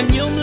and you'll